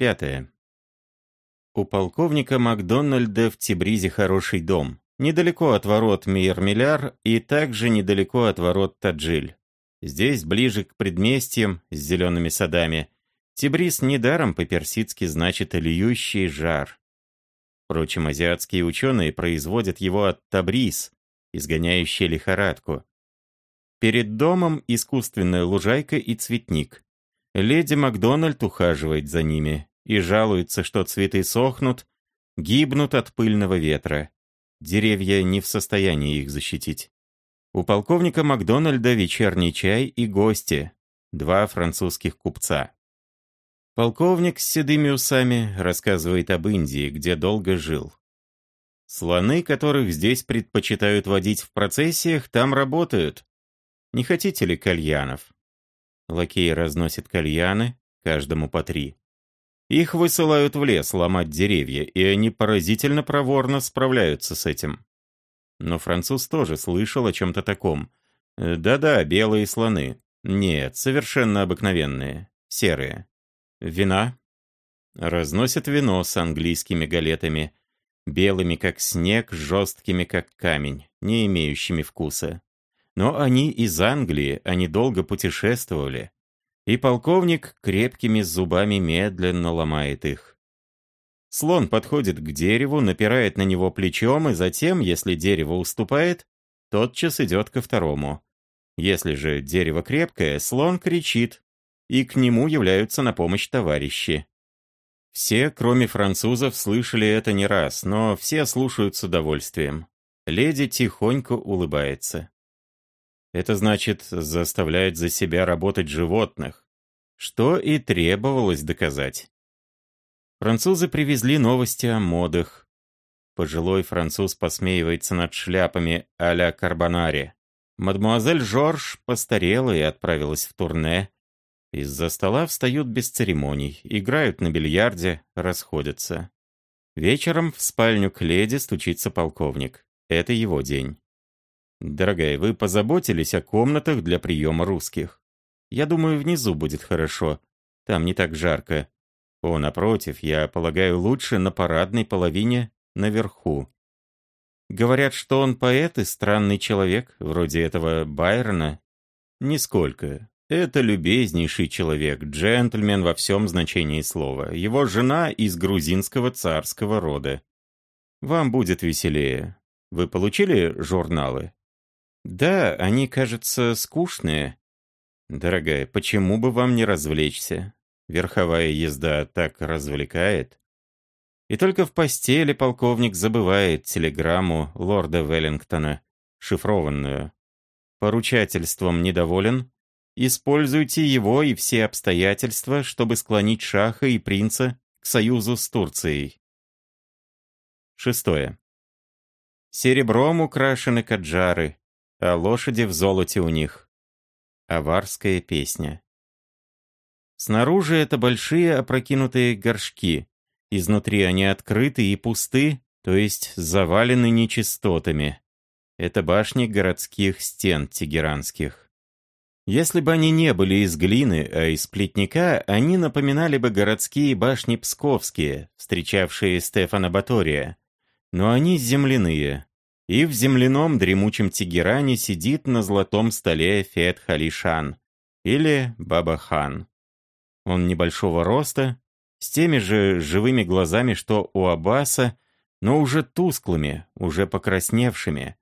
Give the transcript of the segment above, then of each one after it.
Пятое. У полковника Макдональда в Тибризе хороший дом. Недалеко от ворот Мейермиляр и также недалеко от ворот Таджиль. Здесь, ближе к предместьям, с зелеными садами, Тибриз недаром по-персидски значит «льющий жар». Впрочем, азиатские ученые производят его от Табриз, изгоняющий лихорадку. Перед домом искусственная лужайка и цветник. Леди Макдональд ухаживает за ними и жалуется, что цветы сохнут, гибнут от пыльного ветра. Деревья не в состоянии их защитить. У полковника Макдональда вечерний чай и гости, два французских купца. Полковник с седыми усами рассказывает об Индии, где долго жил. Слоны, которых здесь предпочитают водить в процессиях, там работают. Не хотите ли кальянов? Лакей разносит кальяны, каждому по три. Их высылают в лес ломать деревья, и они поразительно проворно справляются с этим. Но француз тоже слышал о чем-то таком. Да-да, белые слоны. Нет, совершенно обыкновенные. Серые. Вина. Разносят вино с английскими галетами. Белыми, как снег, жесткими, как камень, не имеющими вкуса. Но они из Англии, они долго путешествовали. И полковник крепкими зубами медленно ломает их. Слон подходит к дереву, напирает на него плечом, и затем, если дерево уступает, тотчас идет ко второму. Если же дерево крепкое, слон кричит, и к нему являются на помощь товарищи. Все, кроме французов, слышали это не раз, но все слушают с удовольствием. Леди тихонько улыбается. Это значит, заставляет за себя работать животных, что и требовалось доказать. Французы привезли новости о модах. Пожилой француз посмеивается над шляпами а-ля Карбонаре. Мадемуазель Жорж постарела и отправилась в турне. Из-за стола встают без церемоний, играют на бильярде, расходятся. Вечером в спальню к леди стучится полковник. Это его день. «Дорогая, вы позаботились о комнатах для приема русских? Я думаю, внизу будет хорошо. Там не так жарко. О, напротив, я полагаю, лучше на парадной половине наверху. Говорят, что он поэт и странный человек, вроде этого Байрона. Нисколько. Это любезнейший человек, джентльмен во всем значении слова. Его жена из грузинского царского рода. Вам будет веселее. Вы получили журналы? Да, они, кажется, скучные. Дорогая, почему бы вам не развлечься? Верховая езда так развлекает. И только в постели полковник забывает телеграмму лорда Веллингтона, шифрованную. Поручательством недоволен? Используйте его и все обстоятельства, чтобы склонить Шаха и принца к союзу с Турцией. Шестое. Серебром украшены каджары, а лошади в золоте у них. Аварская песня. Снаружи это большие опрокинутые горшки. Изнутри они открыты и пусты, то есть завалены нечистотами. Это башни городских стен тегеранских. Если бы они не были из глины, а из плетника, они напоминали бы городские башни псковские, встречавшие Стефана Батория. Но они земляные. И в земляном дремучем Тегеране сидит на золотом столе Фет Халишан или Баба Хан. Он небольшого роста, с теми же живыми глазами, что у Аббаса, но уже тусклыми, уже покрасневшими.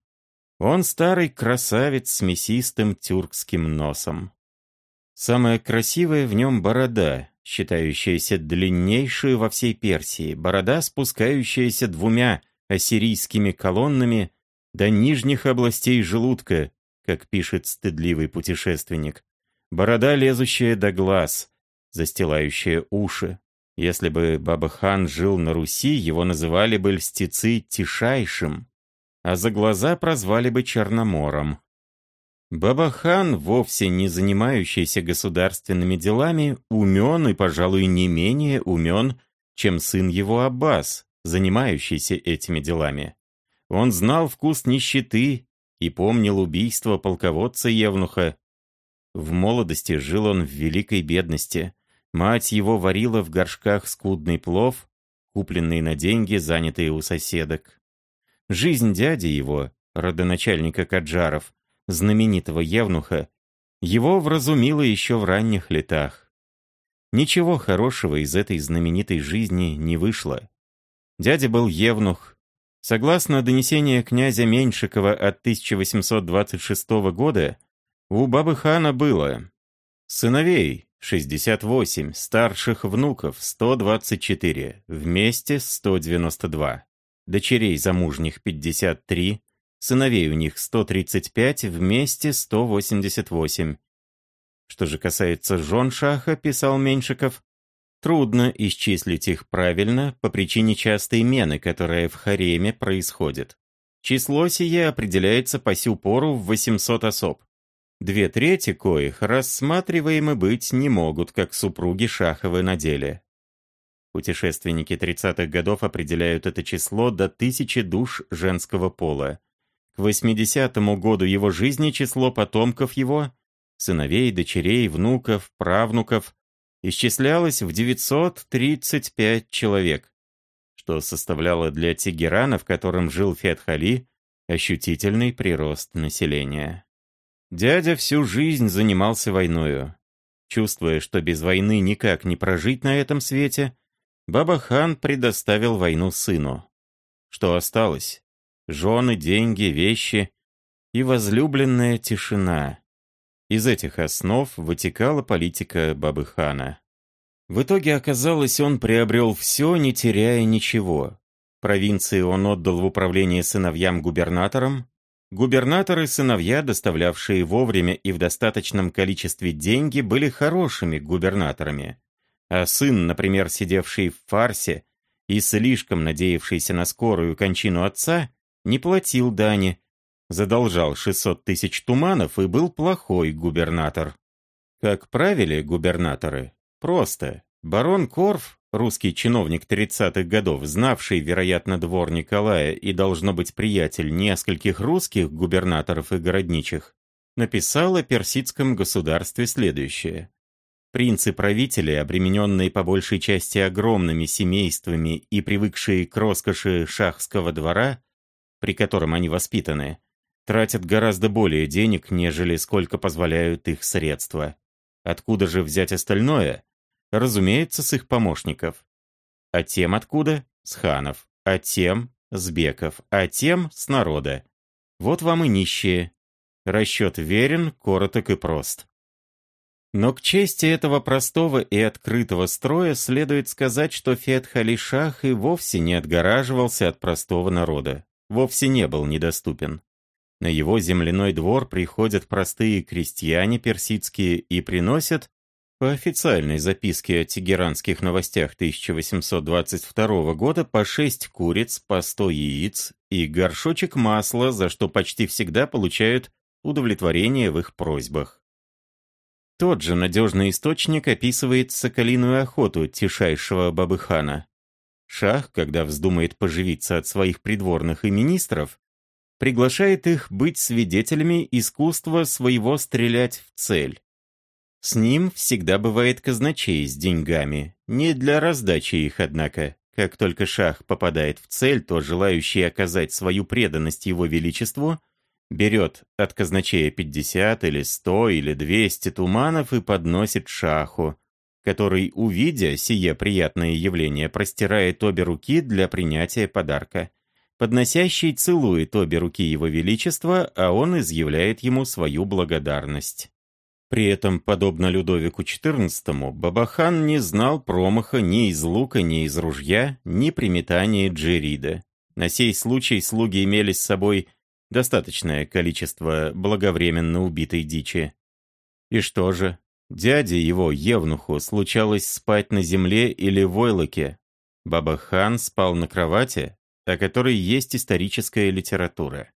Он старый красавец с мясистым тюркским носом. Самая красивая в нем борода, считающаяся длиннейшей во всей Персии, борода, спускающаяся двумя ассирийскими колоннами до нижних областей желудка, как пишет стыдливый путешественник. Борода, лезущая до глаз, застилающее уши. Если бы Баба-хан жил на Руси, его называли бы льстецы Тишайшим, а за глаза прозвали бы Черномором. Баба-хан, вовсе не занимающийся государственными делами, умен и, пожалуй, не менее умен, чем сын его Аббас, занимающийся этими делами. Он знал вкус нищеты и помнил убийство полководца Евнуха. В молодости жил он в великой бедности, Мать его варила в горшках скудный плов, купленный на деньги, занятые у соседок. Жизнь дяди его, родоначальника Каджаров, знаменитого евнуха, его вразумила еще в ранних летах. Ничего хорошего из этой знаменитой жизни не вышло. Дядя был евнух. Согласно донесению князя Меньшикова от 1826 года, у бабы хана было сыновей 68, старших внуков 124, вместе 192, дочерей замужних 53, сыновей у них 135, вместе 188. Что же касается жен Шаха, писал Меньшиков, трудно исчислить их правильно по причине частой мены, которая в хареме происходит. Число сие определяется по сю пору в 800 особ. Две трети коих рассматриваемы быть не могут, как супруги Шаховы на деле. Путешественники 30-х годов определяют это число до тысячи душ женского пола. К 80-му году его жизни число потомков его, сыновей, дочерей, внуков, правнуков, исчислялось в 935 человек, что составляло для Тегерана, в котором жил Фетхали, ощутительный прирост населения. Дядя всю жизнь занимался войною. Чувствуя, что без войны никак не прожить на этом свете, Баба-хан предоставил войну сыну. Что осталось? Жены, деньги, вещи и возлюбленная тишина. Из этих основ вытекала политика Бабы-хана. В итоге оказалось, он приобрел все, не теряя ничего. Провинции он отдал в управление сыновьям-губернаторам, Губернаторы-сыновья, доставлявшие вовремя и в достаточном количестве деньги, были хорошими губернаторами. А сын, например, сидевший в фарсе и слишком надеявшийся на скорую кончину отца, не платил дани, задолжал 600 тысяч туманов и был плохой губернатор. Как правили губернаторы? Просто. Барон Корф русский чиновник 30-х годов, знавший, вероятно, двор Николая и, должно быть, приятель нескольких русских губернаторов и городничих, написал о персидском государстве следующее. Принцы-правители, обремененные по большей части огромными семействами и привыкшие к роскоши шахского двора, при котором они воспитаны, тратят гораздо более денег, нежели сколько позволяют их средства. Откуда же взять остальное? Разумеется, с их помощников. А тем откуда? С ханов. А тем с беков. А тем с народа. Вот вам и нищие. Расчет верен, короток и прост. Но к чести этого простого и открытого строя следует сказать, что Фетхалишах и вовсе не отгораживался от простого народа, вовсе не был недоступен. На его земляной двор приходят простые крестьяне персидские и приносят по официальной записке о тегеранских новостях 1822 года по 6 куриц, по 100 яиц и горшочек масла, за что почти всегда получают удовлетворение в их просьбах. Тот же надежный источник описывает соколиную охоту тишайшего Бабыхана. Шах, когда вздумает поживиться от своих придворных и министров, приглашает их быть свидетелями искусства своего стрелять в цель. С ним всегда бывает казначей с деньгами, не для раздачи их, однако. Как только шах попадает в цель, то желающий оказать свою преданность его величеству берет от казначея 50 или 100 или 200 туманов и подносит шаху, который, увидя сие приятное явление, простирает обе руки для принятия подарка. Подносящий целует обе руки его величества, а он изъявляет ему свою благодарность. При этом, подобно Людовику XIV, Бабахан не знал промаха ни из лука, ни из ружья, ни при метании джерида. На сей случай слуги имели с собой достаточное количество благовременно убитой дичи. И что же? Дяде его, Евнуху, случалось спать на земле или войлоке. Бабахан спал на кровати, о которой есть историческая литература.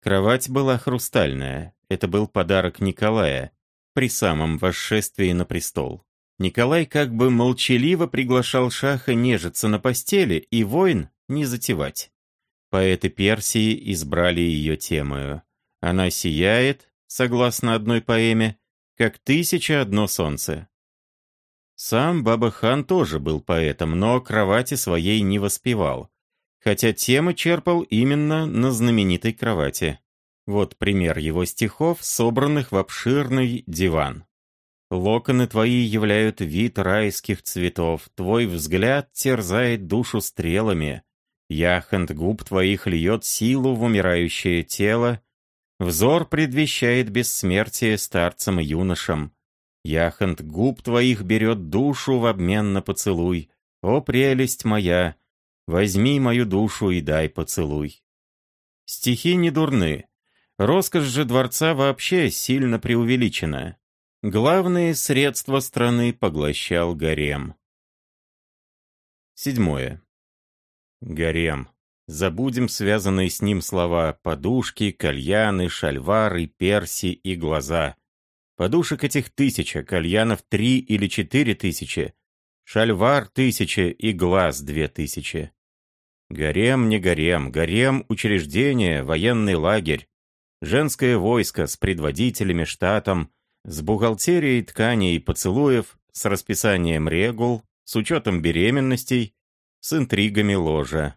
Кровать была хрустальная, это был подарок Николая, при самом восшествии на престол. Николай как бы молчаливо приглашал Шаха нежиться на постели и войн не затевать. Поэты Персии избрали ее темою. Она сияет, согласно одной поэме, как тысяча одно солнце. Сам Баба-хан тоже был поэтом, но кровати своей не воспевал, хотя темы черпал именно на знаменитой кровати. Вот пример его стихов, собранных в обширный диван. Локоны твои являют вид райских цветов, твой взгляд терзает душу стрелами. Яхонт губ твоих льет силу в умирающее тело, взор предвещает бессмертие старцам и юношам. Яхонт губ твоих берет душу в обмен на поцелуй. О, прелесть моя, возьми мою душу и дай поцелуй. Стихи не дурны. Роскошь же дворца вообще сильно преувеличена. Главные средства страны поглощал гарем. Седьмое. Гарем. Забудем связанные с ним слова «подушки», «кальяны», «шальвары», «перси» и «глаза». Подушек этих тысяча, кальянов три или четыре тысячи, шальвар тысяча и глаз две тысячи. Гарем не гарем, гарем – учреждение, военный лагерь, женское войско с предводителями, штатом, с бухгалтерией тканей и поцелуев, с расписанием регул, с учетом беременностей, с интригами ложа.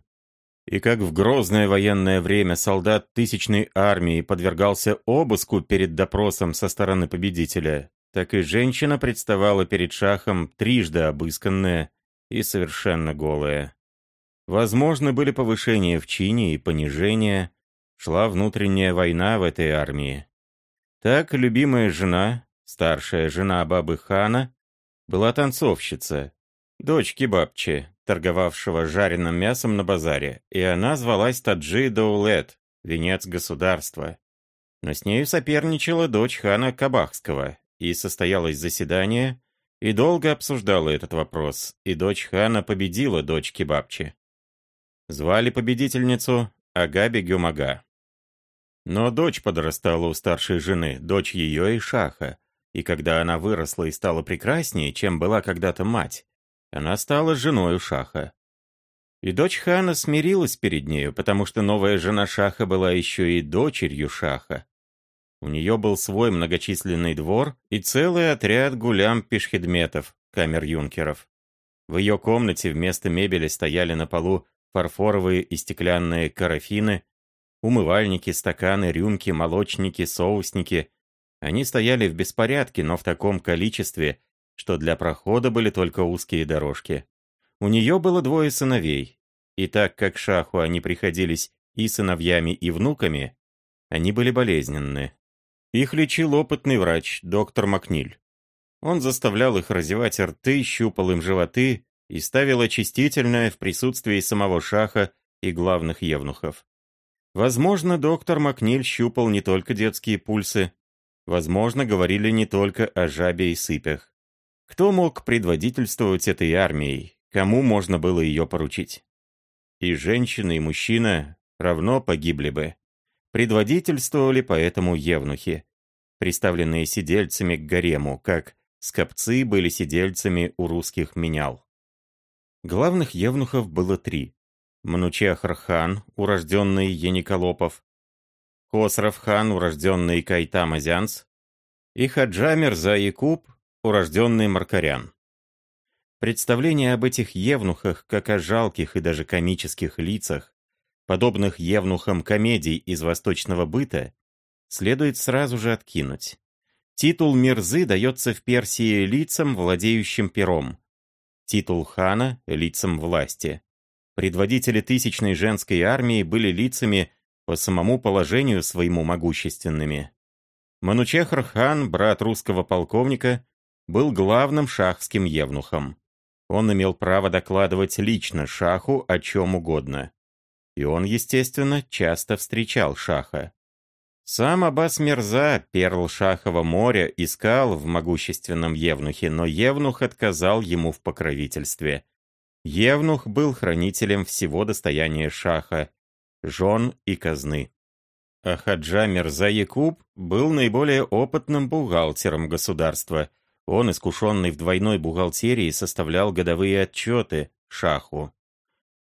И как в грозное военное время солдат тысячной армии подвергался обыску перед допросом со стороны победителя, так и женщина представала перед шахом трижды обысканная и совершенно голая. Возможны были повышения в чине и понижения, шла внутренняя война в этой армии. Так любимая жена, старшая жена бабы хана, была танцовщица, дочь кебабчи, торговавшего жареным мясом на базаре, и она звалась Таджи Доулет, венец государства. Но с нею соперничала дочь хана Кабахского, и состоялось заседание, и долго обсуждала этот вопрос, и дочь хана победила дочь Кебабчи. Звали победительницу Агаби Гюмага. Но дочь подрастала у старшей жены, дочь ее и Шаха, и когда она выросла и стала прекраснее, чем была когда-то мать, она стала женой Шаха. И дочь хана смирилась перед нею, потому что новая жена Шаха была еще и дочерью Шаха. У нее был свой многочисленный двор и целый отряд гулям-пешхедметов, камер-юнкеров. В ее комнате вместо мебели стояли на полу фарфоровые и стеклянные карафины, умывальники, стаканы, рюмки, молочники, соусники. Они стояли в беспорядке, но в таком количестве, что для прохода были только узкие дорожки. У нее было двое сыновей, и так как Шаху они приходились и сыновьями, и внуками, они были болезненны. Их лечил опытный врач, доктор Макниль. Он заставлял их разевать рты, щупал им животы и ставил очистительное в присутствии самого Шаха и главных евнухов. Возможно, доктор Макниль щупал не только детские пульсы, возможно, говорили не только о жабе и сыпях. Кто мог предводительствовать этой армией? Кому можно было ее поручить? И женщина, и мужчина равно погибли бы. Предводительствовали поэтому евнухи, приставленные сидельцами к гарему, как скопцы были сидельцами у русских менял. Главных евнухов было три. Манучехр-хан, урожденный Яниколопов, Хосров-хан, урожденный Кайтам-Азянц, и Хаджа Мирза Якуб, урожденный Маркарян. Представление об этих евнухах, как о жалких и даже комических лицах, подобных евнухам комедий из восточного быта, следует сразу же откинуть. Титул Мирзы дается в Персии лицам, владеющим пером. Титул хана – лицам власти. Предводители тысячной женской армии были лицами по самому положению своему могущественными. Манучехр хан, брат русского полковника, был главным шахским евнухом. Он имел право докладывать лично шаху о чем угодно. И он, естественно, часто встречал шаха. Сам Аббас Мирза, перл Шахова моря, искал в могущественном Евнухе, но Евнух отказал ему в покровительстве. Евнух был хранителем всего достояния Шаха, жен и казны. А Хаджа Мирза Якуб был наиболее опытным бухгалтером государства. Он, искушенный в двойной бухгалтерии, составлял годовые отчеты Шаху.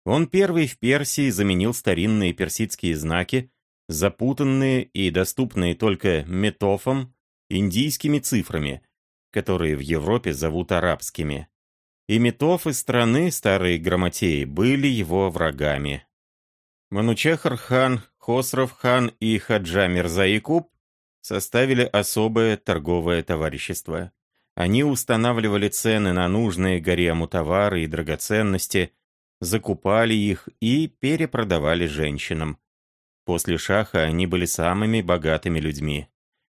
Он первый в Персии заменил старинные персидские знаки, запутанные и доступные только метофом, индийскими цифрами, которые в Европе зовут арабскими. И Метоф и страны, старые грамотеи, были его врагами. Манучехар-хан, Хосров-хан и Хаджа Мирза-Якуб составили особое торговое товарищество. Они устанавливали цены на нужные Гарему товары и драгоценности, закупали их и перепродавали женщинам. После шаха они были самыми богатыми людьми.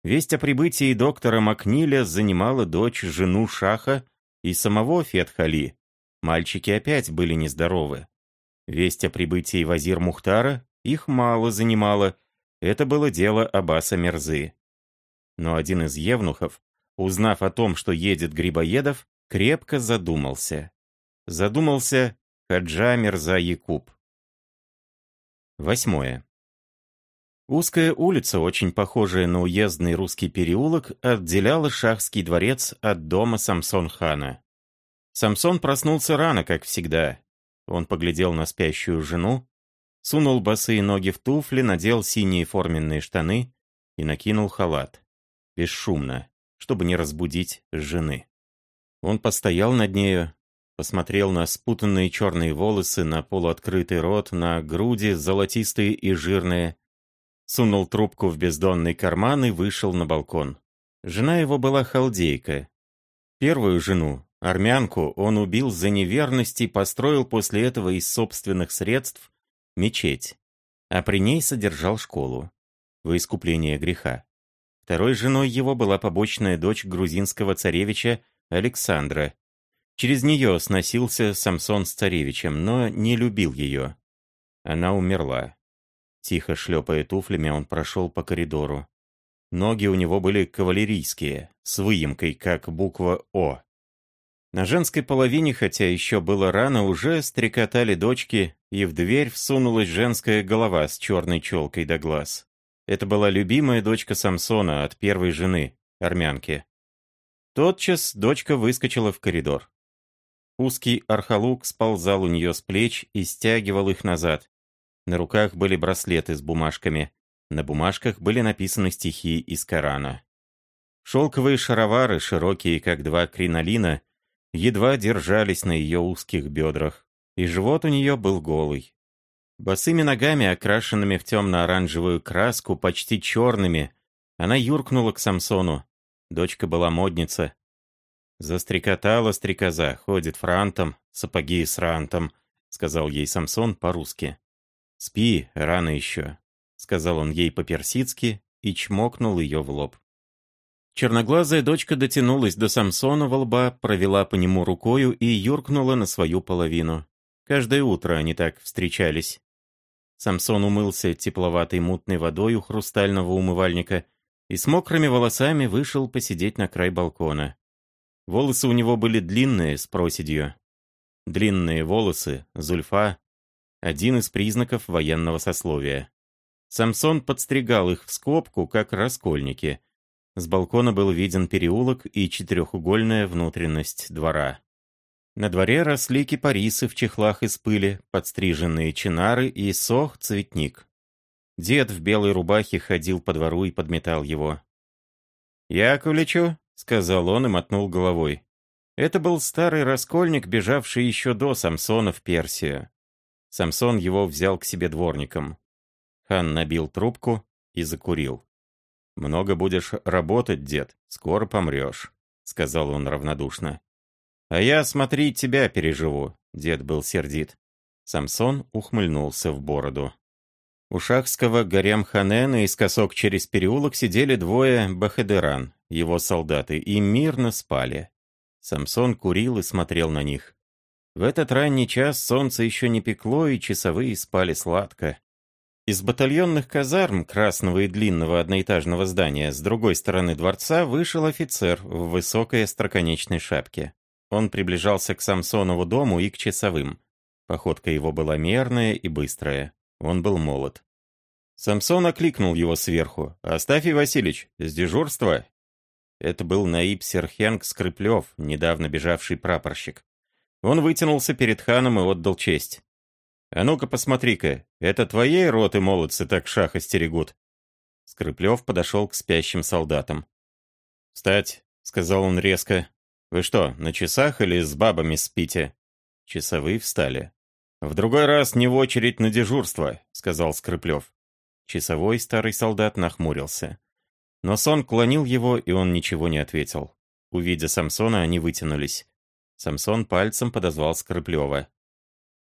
Весть о прибытии доктора Макниля занимала дочь, жену шаха и самого Фетхали. Мальчики опять были нездоровы. Весть о прибытии Вазир Мухтара их мало занимала. Это было дело Аббаса Мерзы. Но один из евнухов, узнав о том, что едет Грибоедов, крепко задумался. Задумался Хаджа Мирза Якуб. Восьмое. Узкая улица, очень похожая на уездный русский переулок, отделяла Шахский дворец от дома Самсон-хана. Самсон проснулся рано, как всегда. Он поглядел на спящую жену, сунул босые ноги в туфли, надел синие форменные штаны и накинул халат бесшумно, чтобы не разбудить жены. Он постоял над нею, посмотрел на спутанные черные волосы, на полуоткрытый рот, на груди золотистые и жирные, сунул трубку в бездонный карман и вышел на балкон. Жена его была халдейка. Первую жену, армянку, он убил за неверность и построил после этого из собственных средств мечеть, а при ней содержал школу во искупление греха. Второй женой его была побочная дочь грузинского царевича Александра. Через нее сносился Самсон с царевичем, но не любил ее. Она умерла. Тихо шлепая туфлями, он прошел по коридору. Ноги у него были кавалерийские, с выемкой, как буква «О». На женской половине, хотя еще было рано, уже стрекотали дочки, и в дверь всунулась женская голова с черной челкой до глаз. Это была любимая дочка Самсона от первой жены, армянки. Тотчас дочка выскочила в коридор. Узкий архалук сползал у нее с плеч и стягивал их назад. На руках были браслеты с бумажками. На бумажках были написаны стихи из Корана. Шелковые шаровары, широкие как два кринолина, едва держались на ее узких бедрах, и живот у нее был голый. Босыми ногами, окрашенными в темно-оранжевую краску, почти черными, она юркнула к Самсону. Дочка была модница. «Застрекотала стрекоза, ходит франтом, сапоги с рантом», — сказал ей Самсон по-русски. «Спи, рано еще», — сказал он ей по-персидски и чмокнул ее в лоб. Черноглазая дочка дотянулась до Самсона во лба, провела по нему рукою и юркнула на свою половину. Каждое утро они так встречались. Самсон умылся тепловатой мутной водой у хрустального умывальника и с мокрыми волосами вышел посидеть на край балкона. Волосы у него были длинные, с проседью. Длинные волосы, зульфа — один из признаков военного сословия. Самсон подстригал их в скобку, как раскольники. С балкона был виден переулок и четырехугольная внутренность двора. На дворе росли кипарисы в чехлах из пыли, подстриженные чинары и сох цветник. Дед в белой рубахе ходил по двору и подметал его. «Яковлечу», — сказал он и мотнул головой. Это был старый раскольник, бежавший еще до Самсона в Персию. Самсон его взял к себе дворником. Хан набил трубку и закурил. «Много будешь работать, дед, скоро помрешь», — сказал он равнодушно. «А я, смотри, тебя переживу», — дед был сердит. Самсон ухмыльнулся в бороду. У шахского горям Ханена наискосок через переулок сидели двое бахадыран, его солдаты, и мирно спали. Самсон курил и смотрел на них. В этот ранний час солнце еще не пекло, и часовые спали сладко. Из батальонных казарм красного и длинного одноэтажного здания с другой стороны дворца вышел офицер в высокой остроконечной шапке. Он приближался к Самсонову дому и к часовым. Походка его была мерная и быстрая. Он был молод. Самсон окликнул его сверху. «Астафий Васильевич, с дежурства?» Это был Наиб Серхенг Скрыплев, недавно бежавший прапорщик. Он вытянулся перед ханом и отдал честь. «А ну-ка посмотри-ка, это твоей роты молодцы так шах остерегут?» Скрыплев подошел к спящим солдатам. «Встать!» — сказал он резко. «Вы что, на часах или с бабами спите?» Часовые встали. «В другой раз не в очередь на дежурство», — сказал Скрыплев. Часовой старый солдат нахмурился. Но сон клонил его, и он ничего не ответил. Увидя Самсона, они вытянулись. Самсон пальцем подозвал Скрыплева.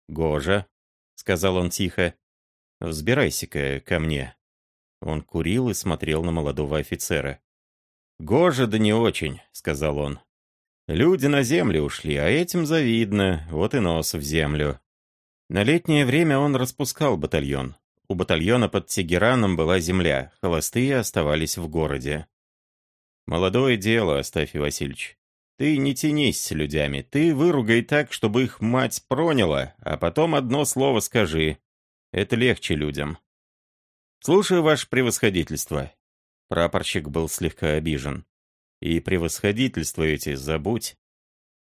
«Гожа», — сказал он тихо, — «взбирайся-ка ко мне». Он курил и смотрел на молодого офицера. «Гожа да не очень», — сказал он. «Люди на землю ушли, а этим завидно, вот и нос в землю». На летнее время он распускал батальон. У батальона под Тегераном была земля, холостые оставались в городе. «Молодое дело, Астафий Васильевич. Ты не тянись с людьми, ты выругай так, чтобы их мать проняла, а потом одно слово скажи. Это легче людям. Слушаю, ваше превосходительство. Прапорщик был слегка обижен. И превосходительство эти забудь.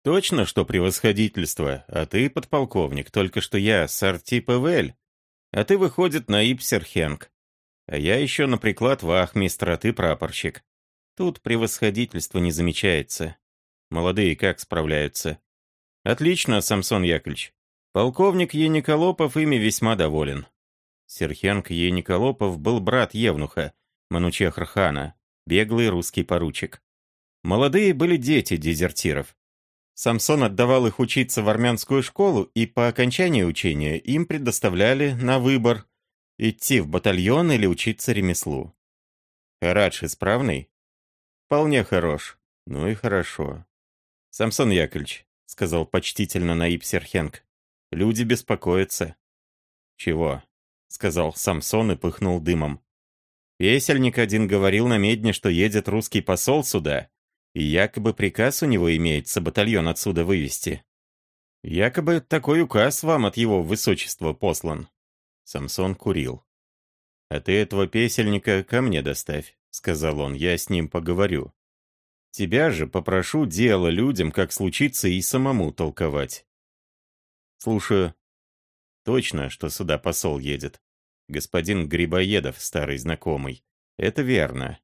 Точно, что превосходительство, а ты подполковник, только что я сорти ПВЛ, а ты, выходит, на Ипсерхенг. А я еще на приклад вахмистра, а ты прапорщик. Тут превосходительство не замечается. Молодые как справляются? Отлично, Самсон Яковлевич. Полковник Ениколопов ими весьма доволен. Серхенк Ениколопов был брат Евнуха, Манучехр-хана, беглый русский поручик. Молодые были дети дезертиров. Самсон отдавал их учиться в армянскую школу, и по окончании учения им предоставляли на выбор идти в батальон или учиться ремеслу. Харадж исправный? Вполне хорош. Ну и хорошо. «Самсон Яковлевич», — сказал почтительно Наиб Серхенг, — «люди беспокоятся». «Чего?» — сказал Самсон и пыхнул дымом. «Весельник один говорил на медне, что едет русский посол сюда, и якобы приказ у него имеется батальон отсюда вывести. Якобы такой указ вам от его высочества послан». Самсон курил. «А ты этого песельника ко мне доставь», — сказал он, — «я с ним поговорю». Тебя же попрошу дело людям, как случится, и самому толковать. Слушаю. Точно, что сюда посол едет. Господин Грибоедов, старый знакомый. Это верно.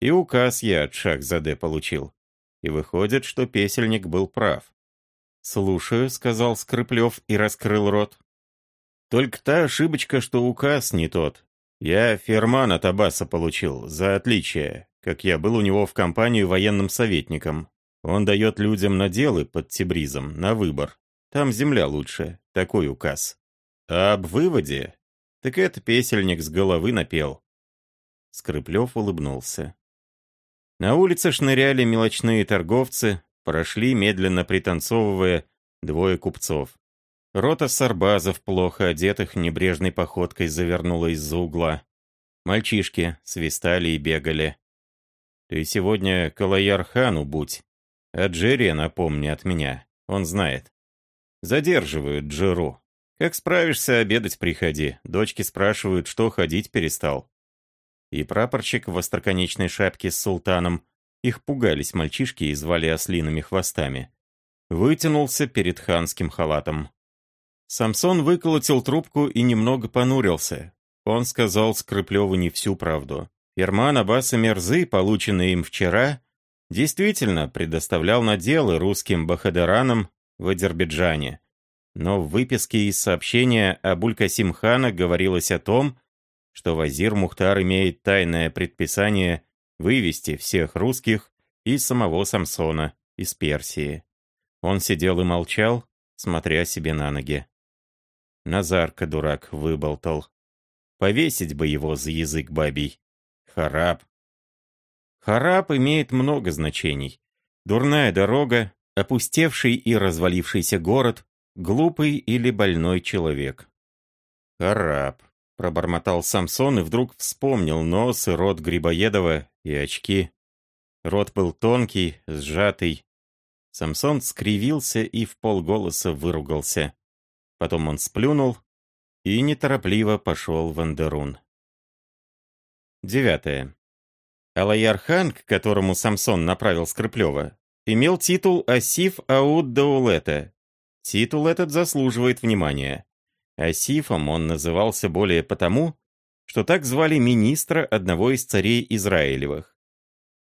И указ я от Шахзаде получил. И выходит, что песельник был прав. «Слушаю», — сказал Скрыплев и раскрыл рот. «Только та ошибочка, что указ не тот. Я ферман от Аббаса получил, за отличие как я был у него в компании военным советником. Он дает людям наделы под Тибризом, на выбор. Там земля лучше, такой указ. А об выводе? Так это песельник с головы напел. Скрыплев улыбнулся. На улице шныряли мелочные торговцы, прошли, медленно пританцовывая, двое купцов. Рота сарбазов, плохо одетых, небрежной походкой завернула из-за угла. Мальчишки свистали и бегали. Ты сегодня Калаяр-хану будь. А Джерри напомни от меня. Он знает. Задерживают Джеру. Как справишься, обедать приходи. Дочки спрашивают, что ходить перестал. И прапорщик в остроконечной шапке с султаном. Их пугались мальчишки и звали ослиными хвостами. Вытянулся перед ханским халатом. Самсон выколотил трубку и немного понурился. Он сказал Скрыплеву не всю правду. Ферман Аббаса Мерзы, полученный им вчера, действительно предоставлял наделы русским бахадеранам в Азербайджане. Но в выписке из сообщения Абуль-Касим хана говорилось о том, что Вазир Мухтар имеет тайное предписание вывести всех русских и самого Самсона из Персии. Он сидел и молчал, смотря себе на ноги. Назарка, дурак, выболтал. Повесить бы его за язык бабий. Хараб. Хараб имеет много значений. Дурная дорога, опустевший и развалившийся город, глупый или больной человек. Хараб. Пробормотал Самсон и вдруг вспомнил нос и рот Грибоедова и очки. Рот был тонкий, сжатый. Самсон скривился и в полголоса выругался. Потом он сплюнул и неторопливо пошел в Андерун. Девятое. Алаяр-хан, к которому Самсон направил Скрыплева, имел титул Асиф Ауд Даулета. Титул этот заслуживает внимания. Асифом он назывался более потому, что так звали министра одного из царей Израилевых.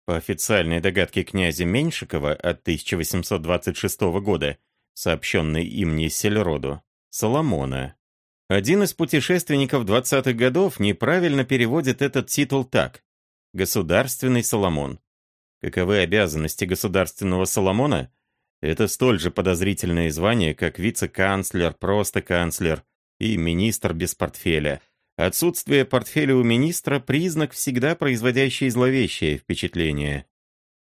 по официальной догадке князя Меньшикова от 1826 года, сообщенной им не Сельроду, Соломона. Один из путешественников 20-х годов неправильно переводит этот титул так «Государственный Соломон». Каковы обязанности государственного Соломона? Это столь же подозрительное звание, как вице-канцлер, просто канцлер и министр без портфеля – Отсутствие портфеля у министра – признак, всегда производящий зловещее впечатление.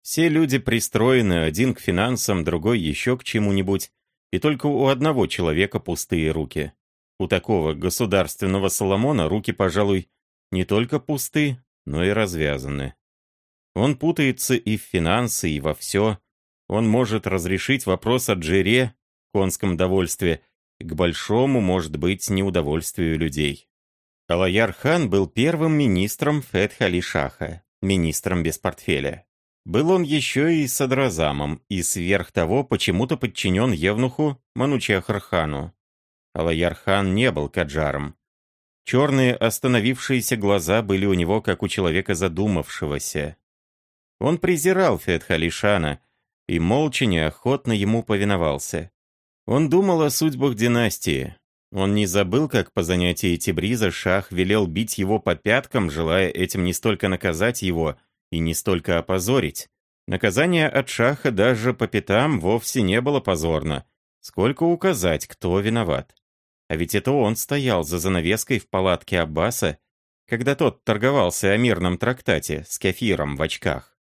Все люди пристроены, один к финансам, другой еще к чему-нибудь, и только у одного человека пустые руки. У такого государственного Соломона руки, пожалуй, не только пусты, но и развязаны. Он путается и в финансы, и во все. Он может разрешить вопрос о джере, конском довольстве, к большому, может быть, неудовольствию людей. Алаяр-хан был первым министром Фетхали-Шаха, министром без портфеля. Был он еще и садразамом, и сверх того почему-то подчинен Евнуху Манучахар-хану. Алаяр-хан не был каджаром. Черные остановившиеся глаза были у него, как у человека задумавшегося. Он презирал Фетхалишана и молча неохотно ему повиновался. Он думал о судьбах династии, он не забыл, как по занятии Тибриза Шах велел бить его по пяткам, желая этим не столько наказать его и не столько опозорить. Наказание от Шаха даже по пятам вовсе не было позорно, сколько указать, кто виноват. А ведь это он стоял за занавеской в палатке Аббаса, когда тот торговался о мирном трактате с кефиром в очках.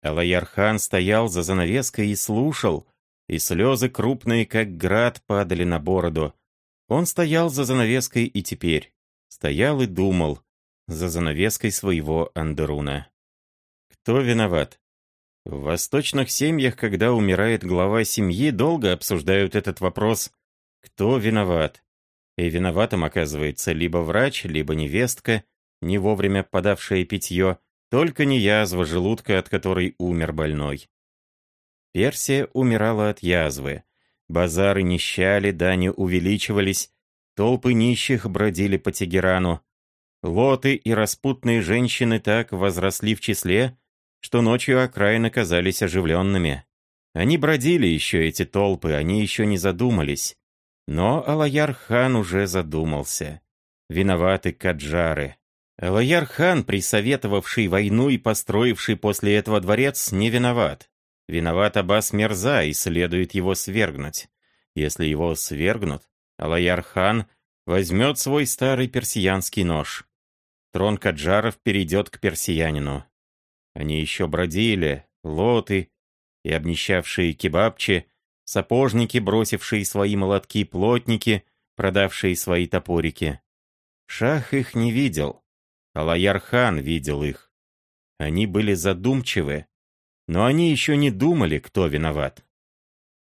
Алаяр-хан стоял за занавеской и слушал, и слезы крупные, как град, падали на бороду, он стоял за занавеской и теперь. Стоял и думал. За занавеской своего Андеруна. Кто виноват? В восточных семьях, когда умирает глава семьи, долго обсуждают этот вопрос. Кто виноват? И виноватым оказывается либо врач, либо невестка, не вовремя подавшая питье, только не язва желудка, от которой умер больной. Персия умирала от язвы. Базары нищали, дани увеличивались, толпы нищих бродили по Тегерану. Лоты и распутные женщины так возросли в числе, что ночью окраины казались оживленными. Они бродили еще, эти толпы, они еще не задумались. Но Алаяр-хан уже задумался. Виноваты каджары. Алаяр-хан, присоветовавший войну и построивший после этого дворец, не виноват. Виноват Аббас Мерза, и следует его свергнуть. Если его свергнут, Алаяр-хан возьмет свой старый персиянский нож. Трон Каджаров перейдет к персиянину. Они еще бродили, лоты и обнищавшие кебабчи, сапожники, бросившие свои молотки, плотники, продавшие свои топорики. Шах их не видел. Алаяр-хан видел их. Они были задумчивы, но они еще не думали, кто виноват.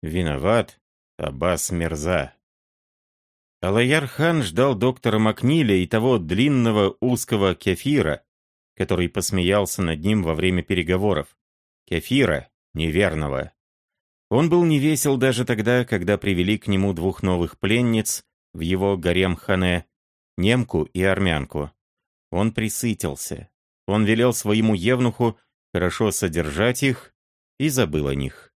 Виноват Аббас Мирза. Алаяр-хан ждал доктора Макниля и того длинного узкого кефира, который посмеялся над ним во время переговоров. Кефира, неверного. Он был невесел даже тогда, когда привели к нему двух новых пленниц в его гарем-хане, немку и армянку. Он присытился. Он велел своему евнуху хорошо содержать их и забыл о них.